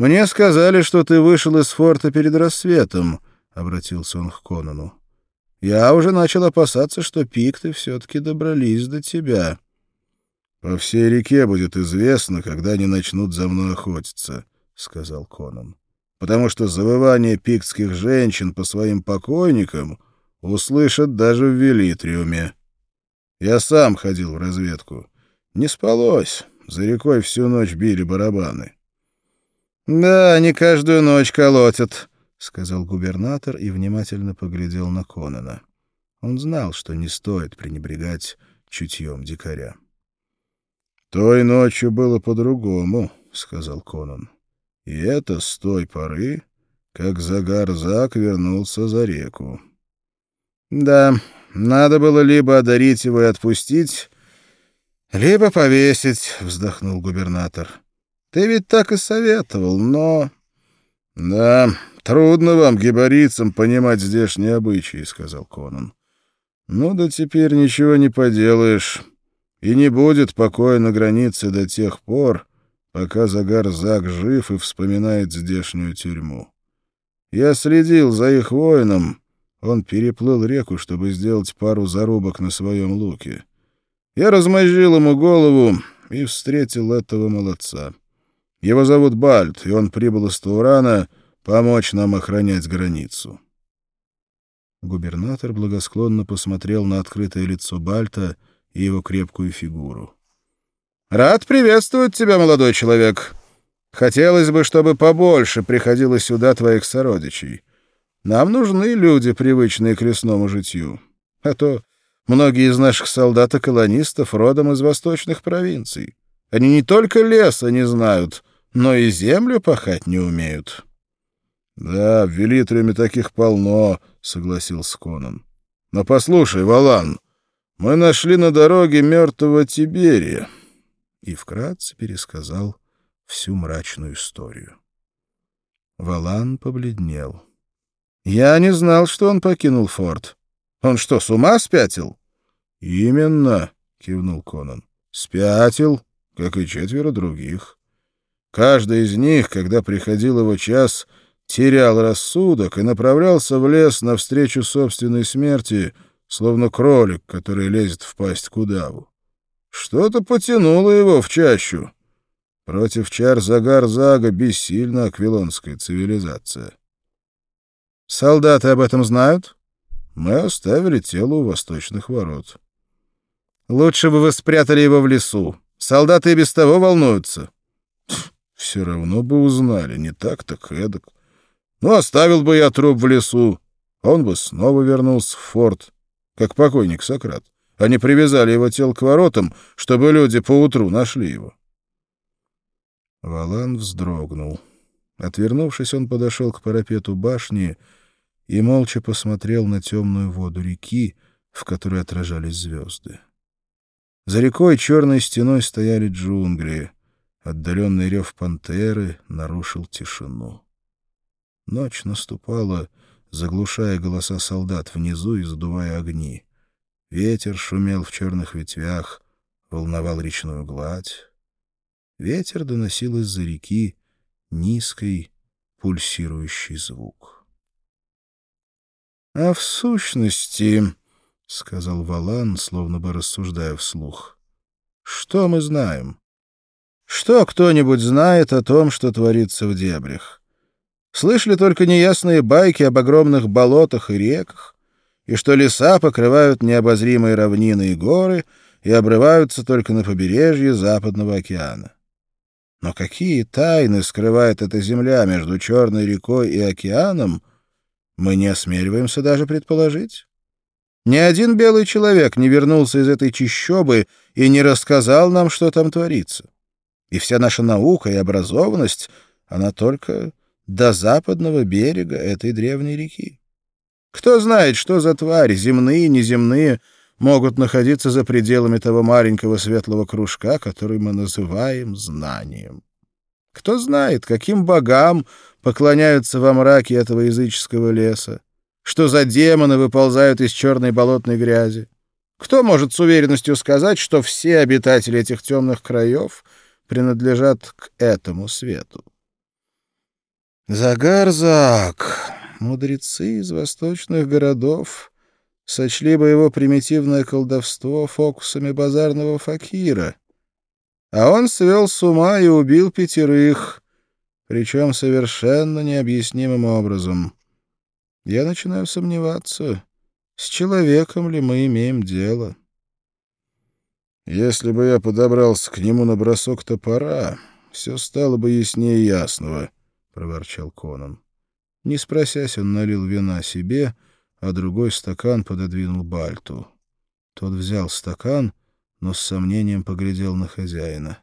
«Мне сказали, что ты вышел из форта перед рассветом», — обратился он к Конану. «Я уже начал опасаться, что пикты все-таки добрались до тебя». «По всей реке будет известно, когда они начнут за мной охотиться», — сказал Конан. «Потому что завывание пиктских женщин по своим покойникам услышат даже в Велитриуме. Я сам ходил в разведку. Не спалось. За рекой всю ночь били барабаны». «Да, они каждую ночь колотят», — сказал губернатор и внимательно поглядел на Конана. Он знал, что не стоит пренебрегать чутьем дикаря. «Той ночью было по-другому», — сказал Конан. «И это с той поры, как Загарзак вернулся за реку». «Да, надо было либо одарить его и отпустить, либо повесить», — вздохнул губернатор. «Ты ведь так и советовал, но...» «Да, трудно вам, гибарицам, понимать здешние обычаи», — сказал Конан. «Ну да теперь ничего не поделаешь» и не будет покоя на границе до тех пор, пока Загарзак жив и вспоминает здешнюю тюрьму. Я следил за их воином, он переплыл реку, чтобы сделать пару зарубок на своем луке. Я размозжил ему голову и встретил этого молодца. Его зовут Бальт, и он прибыл из Таурана помочь нам охранять границу. Губернатор благосклонно посмотрел на открытое лицо Бальта — и его крепкую фигуру. «Рад приветствовать тебя, молодой человек. Хотелось бы, чтобы побольше приходило сюда твоих сородичей. Нам нужны люди, привычные к лесному житью. А то многие из наших солдат и колонистов родом из восточных провинций. Они не только леса не знают, но и землю пахать не умеют». «Да, в Велитриуме таких полно», — согласился Конан. «Но послушай, Валан, мы нашли на дороге мертвого Тиберия. И вкратце пересказал всю мрачную историю. Валан побледнел. Я не знал, что он покинул форт. Он что, с ума спятил? Именно, кивнул Конан. Спятил, как и четверо других. Каждый из них, когда приходил его час, терял рассудок и направлялся в лес навстречу собственной смерти — словно кролик, который лезет в пасть к удаву. Что-то потянуло его в чащу. Против чар Загар-Зага бессильна аквилонская цивилизация. Солдаты об этом знают? Мы оставили тело у восточных ворот. Лучше бы вы спрятали его в лесу. Солдаты и без того волнуются. Все равно бы узнали, не так так эдак. Ну, оставил бы я труп в лесу. Он бы снова вернулся в форт как покойник Сократ. Они привязали его тело к воротам, чтобы люди поутру нашли его. Валан вздрогнул. Отвернувшись, он подошел к парапету башни и молча посмотрел на темную воду реки, в которой отражались звезды. За рекой черной стеной стояли джунгли. Отдаленный рев пантеры нарушил тишину. Ночь наступала, заглушая голоса солдат внизу и задувая огни. Ветер шумел в черных ветвях, волновал речную гладь. Ветер доносил из-за реки низкий пульсирующий звук. — А в сущности, — сказал Валан, словно бы рассуждая вслух, — что мы знаем? Что кто-нибудь знает о том, что творится в дебрях? Слышали только неясные байки об огромных болотах и реках, и что леса покрывают необозримые равнины и горы и обрываются только на побережье Западного океана. Но какие тайны скрывает эта земля между Черной рекой и океаном, мы не осмеливаемся даже предположить. Ни один белый человек не вернулся из этой чищобы и не рассказал нам, что там творится. И вся наша наука и образованность, она только до западного берега этой древней реки. Кто знает, что за твари, земные, неземные, могут находиться за пределами того маленького светлого кружка, который мы называем знанием. Кто знает, каким богам поклоняются во мраке этого языческого леса, что за демоны выползают из черной болотной грязи. Кто может с уверенностью сказать, что все обитатели этих темных краев принадлежат к этому свету? Загарзак, мудрецы из восточных городов сочли бы его примитивное колдовство фокусами базарного факира. А он свел с ума и убил пятерых, причем совершенно необъяснимым образом. Я начинаю сомневаться, с человеком ли мы имеем дело. Если бы я подобрался к нему на бросок топора, все стало бы яснее ясного, — проворчал Конан. Не спросясь, он налил вина себе, а другой стакан пододвинул Бальту. Тот взял стакан, но с сомнением поглядел на хозяина.